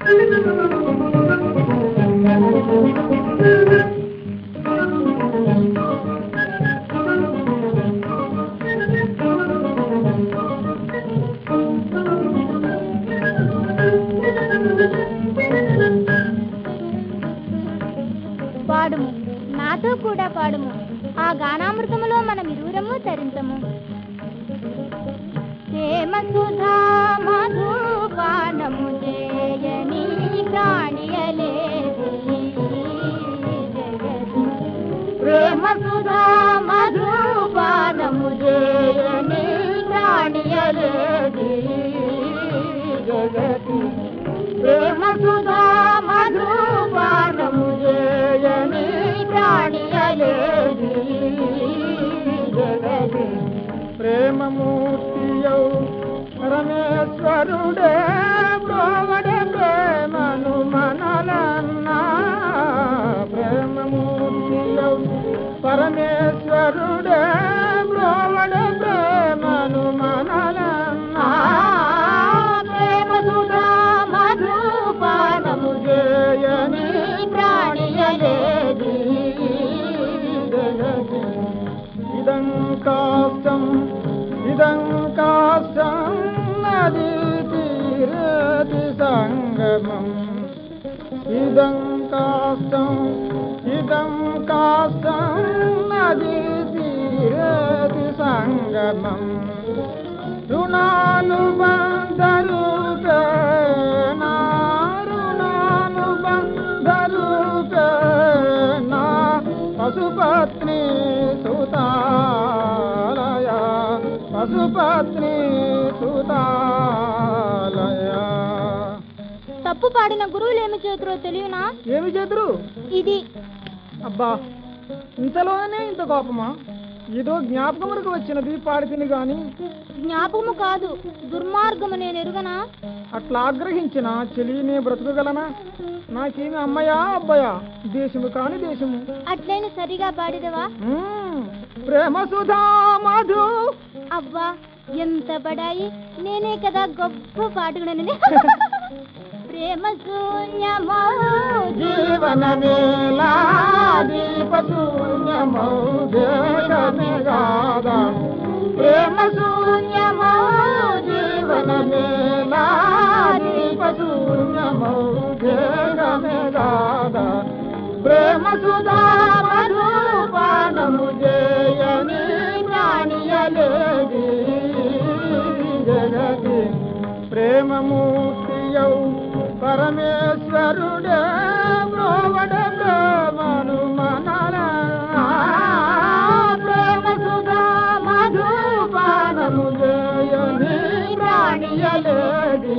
పాడుము. నాతో కూడా పాడుము. ఆ గానామృతములో మనం ఇరువురము తరించము. ప్రేమ సుధా మధుపానము ప్రాణియలేదు జగతి. ప్రేమ సుధా మధుపానము చేయని ప్రాణియలేదు జగతి. ప్రేమమూర్తియౌ పరమేశ్వరుడే బ్రోవడే ప్రేమను మనలన్నా. ప్రేమమూర్తియౌ పరమేశ్వరుడే காஷ்டம் இதங்காஷ்டம் நதி தீரதி சங்கமம் இதங்காஷ்டம் இதங்காஷ்டம் நதி தீரதி சங்கமம் ருணானுபந்தரு पशुपत्नी सुता పశుపత్ని తప్పు పాడిన గురువులు ఏమి చేతురో తెలియనా? ఏమి చేతురు? ఇది. అబ్బా ఇంతలోనే ఇంత కోపమా? ఏదో జ్ఞాపకములకు వచ్చినది పాడితిని గాని. జ్ఞాపకము కాదు దుర్మార్గము నేను ఎరుగనా? అట్లా ఆగ్రహించిన చెలినే బ్రతకగలనా? నాకేమి అమ్మయా అబ్బాయా? దేశము కాని దేశము. అట్లైన సరిగా పాడిదవా. ప్రేమ సుధా మధు. అవ్వా ఎంత బడాయి? నేనే కదా గొప్ప పాడుకున్నాను ప్రేమ శూన్యమో జీవన దీప ప్రేమ శూన్యమో జీవన దీప ప్రేమ సుధా మధుపానము జ ప్రేమమూర్తియౌ పరమేశ్వరుడే బ్రోవడ బ్రహ్మను మనల ప్రేమ సుధా మధుపానము జయని ప్రాణియలేది